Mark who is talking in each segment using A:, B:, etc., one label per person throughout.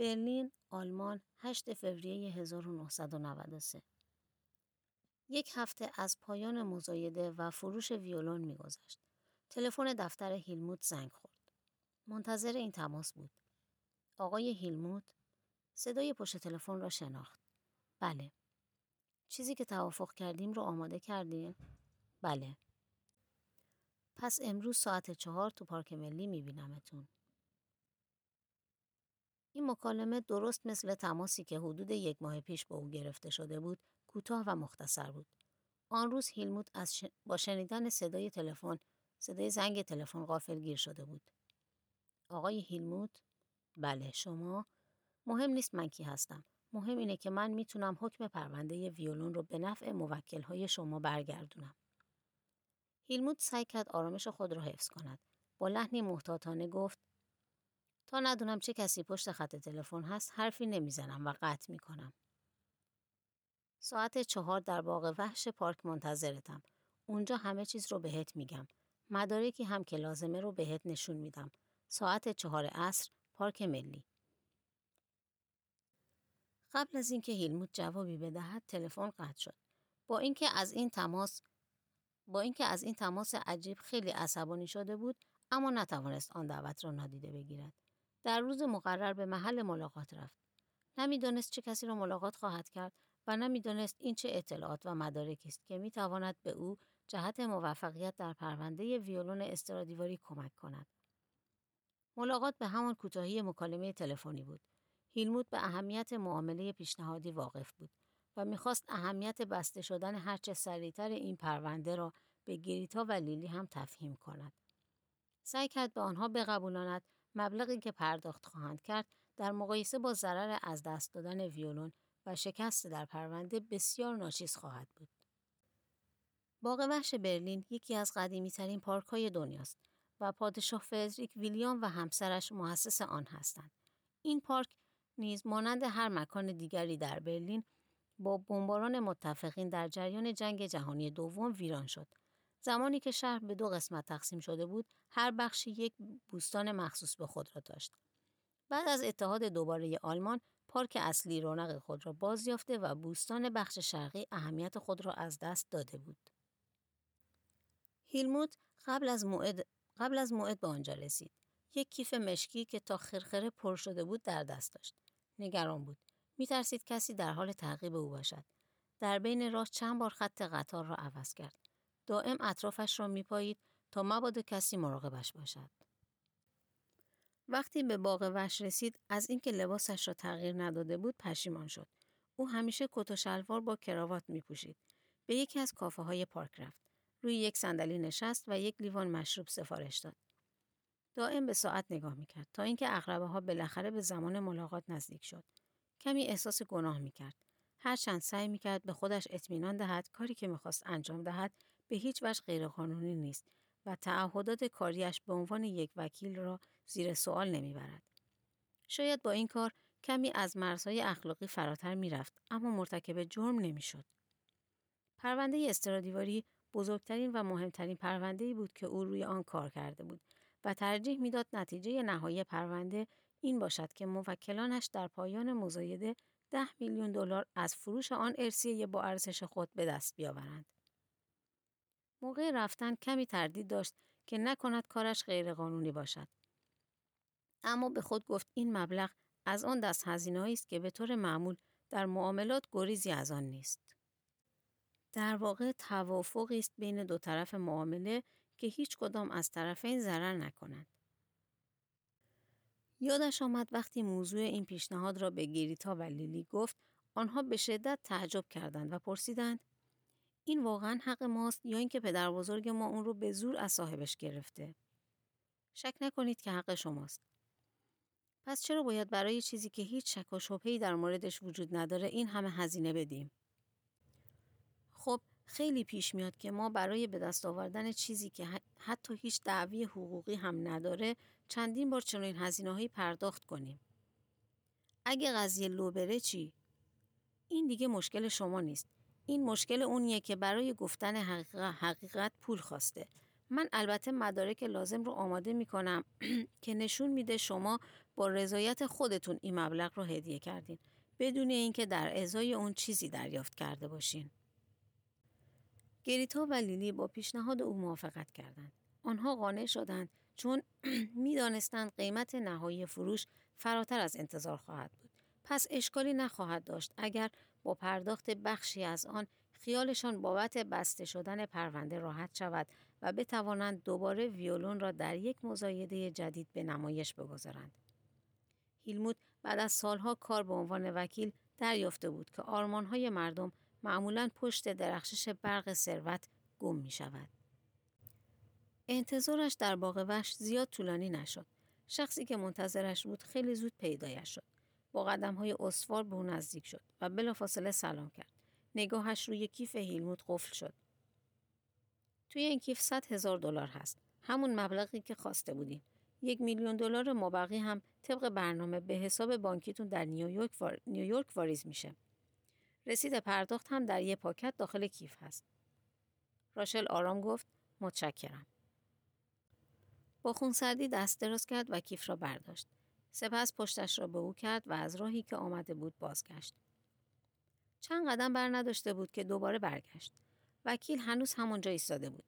A: برلین، آلمان، 8 فوریه 1993 یک هفته از پایان مزایده و فروش ویولون میگذشت. تلفن دفتر هیلموت زنگ خورد. منتظر این تماس بود. آقای هیلموت صدای پشت تلفن را شناخت. بله. چیزی که توافق کردیم رو آماده کردین؟ بله. پس امروز ساعت چهار تو پارک ملی میبینمتون. این مکالمه درست مثل تماسی که حدود یک ماه پیش با او گرفته شده بود، کوتاه و مختصر بود. آن روز هیلموت از با شنیدن صدای تلفن، صدای زنگ تلفن غافل گیر شده بود. آقای هیلموت؟ بله شما؟ مهم نیست من کی هستم. مهم اینه که من می‌تونم حکم پرونده ویولون رو به نفع موکل شما برگردونم. هیلموت سعی کرد آرامش خود را حفظ کند. با لحنی محتاطانه گفت تا ندونم چه کسی پشت خط تلفن هست حرفی نمی‌زنم و قطع می‌کنم. ساعت چهار در باغ وحش پارک منتظرتم. اونجا همه چیز رو بهت میگم. مدارکی هم که لازمه رو بهت نشون میدم. ساعت چهار عصر پارک ملی. قبل از اینکه هیلموت جوابی بدهد تلفن قطع شد. با اینکه از این تماس با اینکه از این تماس عجیب خیلی عصبانی شده بود اما نتوانست آن دعوت را نادیده بگیرد. در روز مقرر به محل ملاقات رفت. نمی‌دانست چه کسی را ملاقات خواهد کرد و نمی‌دانست این چه اطلاعات و مدارکی است که می‌تواند به او جهت موفقیت در پرونده ویولون استرادیواری کمک کند. ملاقات به همان کوتاهی مکالمه تلفنی بود. هیلموت به اهمیت معامله پیشنهادی واقف بود و می‌خواست اهمیت بسته شدن هرچه سریعتر این پرونده را به گریتا و لیلی هم تفهیم کند. سعی کرد به آنها بقبولاند مبلغی که پرداخت خواهند کرد در مقایسه با ضرر از دست دادن ویولون و شکست در پرونده بسیار ناچیز خواهد بود. باغ وحش برلین یکی از قدیمی ترین پارک های دنیاست و پادشاه فردریک ویلیام و همسرش مؤسس آن هستند. این پارک نیز مانند هر مکان دیگری در برلین با بمباران متفقین در جریان جنگ جهانی دوم ویران شد. زمانی که شهر به دو قسمت تقسیم شده بود، هر بخشی یک بوستان مخصوص به خود را داشت. بعد از اتحاد دوباره آلمان، پارک اصلی رونق خود را باز یافته و بوستان بخش شرقی اهمیت خود را از دست داده بود. هیلموت قبل از موعد قبل از موعد به آنجا رسید. یک کیف مشکی که تا خرخره پر شده بود در دست داشت. نگران بود. میترسید کسی در حال تعقیب او باشد. در بین راه چند بار خط قطار را عوض کرد. دائم اطرافش را میپایید تا مبادا کسی مراقبش باشد. وقتی به باغ وش رسید از اینکه لباسش را تغییر نداده بود پشیمان شد. او همیشه کت و شلوار با کراوات می پوشید. به یکی از کافه های پارک رفت. روی یک صندلی نشست و یک لیوان مشروب سفارش داد. دائم به ساعت نگاه می‌کرد تا اینکه اغربه ها بالاخره به زمان ملاقات نزدیک شد. کمی احساس گناه می‌کرد. هرچند سعی می‌کرد به خودش اطمینان دهد کاری که می‌خواست انجام دهد به هیچ وجه غیرقانونی نیست و تعهدات کاریش به عنوان یک وکیل را زیر سوال نمی‌برد. شاید با این کار کمی از مرزهای اخلاقی فراتر می‌رفت اما مرتکب جرم نمی‌شد. پرونده استرادیواری بزرگترین و مهمترین پرونده بود که او روی آن کار کرده بود و ترجیح می‌داد نتیجه نهایی پرونده این باشد که موکلانش در پایان مزایده ده میلیون دلار از فروش آن ارسیه با ارزش خود به دست بیاورند. موقع رفتن کمی تردید داشت که نکند کارش غیرقانونی باشد. اما به خود گفت این مبلغ از آن دست هزینه است که به طور معمول در معاملات گریزی از آن نیست. در واقع توافقی است بین دو طرف معامله که هیچ کدام از طرفین ضرر نکنند. یادش آمد وقتی موضوع این پیشنهاد را به گریتا و لیلی گفت آنها به شدت تعجب کردند و پرسیدند این واقعا حق ماست یا اینکه پدر بزرگ ما اون رو به زور از صاحبش گرفته شک نکنید که حق شماست پس چرا باید برای چیزی که هیچ شک و شبهه‌ای در موردش وجود نداره این همه هزینه بدیم خب خیلی پیش میاد که ما برای به دست آوردن چیزی که حتی هیچ دعوی حقوقی هم نداره چندین بار چنین هزینه هایی پرداخت کنیم. اگه قضیه لو بره چی؟ این دیگه مشکل شما نیست. این مشکل اونیه که برای گفتن حقیقت, پول خواسته. من البته مدارک لازم رو آماده می کنم که نشون میده شما با رضایت خودتون این مبلغ رو هدیه کردین بدون اینکه در ازای اون چیزی دریافت کرده باشین. گریتا و لیلی با پیشنهاد او موافقت کردند. آنها قانع شدند چون می‌دانستند قیمت نهایی فروش فراتر از انتظار خواهد بود. پس اشکالی نخواهد داشت اگر با پرداخت بخشی از آن خیالشان بابت بسته شدن پرونده راحت شود و بتوانند دوباره ویولون را در یک مزایده جدید به نمایش بگذارند. هیلموت بعد از سالها کار به عنوان وکیل دریافته بود که آرمانهای مردم معمولا پشت درخشش برق ثروت گم می شود. انتظارش در باغ وحش زیاد طولانی نشد. شخصی که منتظرش بود خیلی زود پیدایش شد. با قدم های اسوار به او نزدیک شد و بلافاصله سلام کرد. نگاهش روی کیف هیلموت قفل شد. توی این کیف 100 هزار دلار هست. همون مبلغی که خواسته بودیم. یک میلیون دلار مابقی هم طبق برنامه به حساب بانکیتون در نیویورک, نیویورک واریز میشه. رسید پرداخت هم در یه پاکت داخل کیف هست. راشل آرام گفت متشکرم. با خونسردی دست دراز کرد و کیف را برداشت. سپس پشتش را به او کرد و از راهی که آمده بود بازگشت. چند قدم بر نداشته بود که دوباره برگشت. وکیل هنوز همانجا ایستاده بود.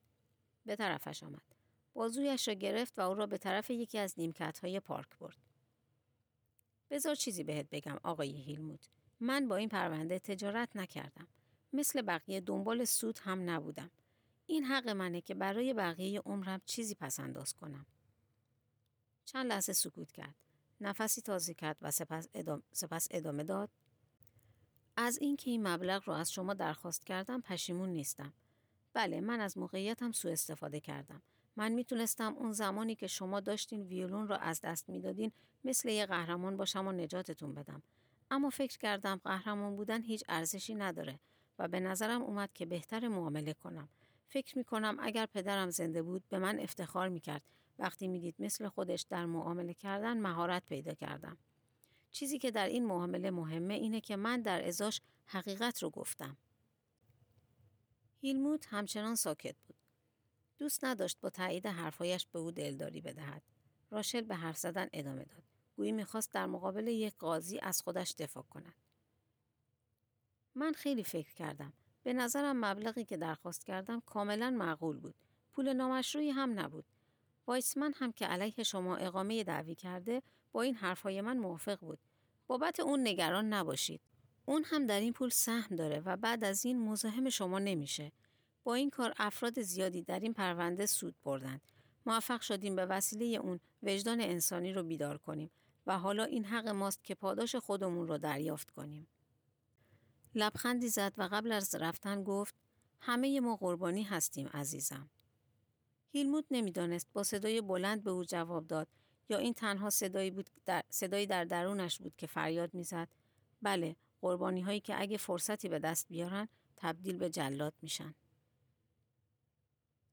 A: به طرفش آمد. بازویش را گرفت و او را به طرف یکی از نیمکت های پارک برد. بذار چیزی بهت بگم آقای هیلموت. من با این پرونده تجارت نکردم. مثل بقیه دنبال سود هم نبودم. این حق منه که برای بقیه عمرم چیزی پس انداز کنم. چند لحظه سکوت کرد. نفسی تازه کرد و سپس ادامه, سپس ادامه داد. از اینکه این مبلغ رو از شما درخواست کردم پشیمون نیستم. بله من از موقعیتم سوء استفاده کردم. من می‌تونستم اون زمانی که شما داشتین ویولون رو از دست می‌دادین مثل یه قهرمان باشم و نجاتتون بدم. اما فکر کردم قهرمان بودن هیچ ارزشی نداره و به نظرم اومد که بهتر معامله کنم. فکر می کنم اگر پدرم زنده بود به من افتخار می کرد وقتی می‌دید مثل خودش در معامله کردن مهارت پیدا کردم. چیزی که در این معامله مهمه اینه که من در ازاش حقیقت رو گفتم. هیلموت همچنان ساکت بود. دوست نداشت با تایید حرفایش به او دلداری بدهد. راشل به حرف زدن ادامه داد. گویی می‌خواست در مقابل یک قاضی از خودش دفاع کند. من خیلی فکر کردم. به نظرم مبلغی که درخواست کردم کاملا معقول بود. پول نامشروعی هم نبود. وایسمن هم که علیه شما اقامه دعوی کرده با این حرفهای من موافق بود. بابت اون نگران نباشید. اون هم در این پول سهم داره و بعد از این مزاحم شما نمیشه. با این کار افراد زیادی در این پرونده سود بردند. موفق شدیم به وسیله اون وجدان انسانی رو بیدار کنیم و حالا این حق ماست که پاداش خودمون رو دریافت کنیم. لبخندی زد و قبل از رفتن گفت همه ما قربانی هستیم عزیزم. هیلموت نمی‌دانست با صدای بلند به او جواب داد. یا این تنها صدایی بود در صدایی در درونش بود که فریاد می‌زد. بله قربانی هایی که اگه فرصتی به دست بیارن تبدیل به جلاد میشن.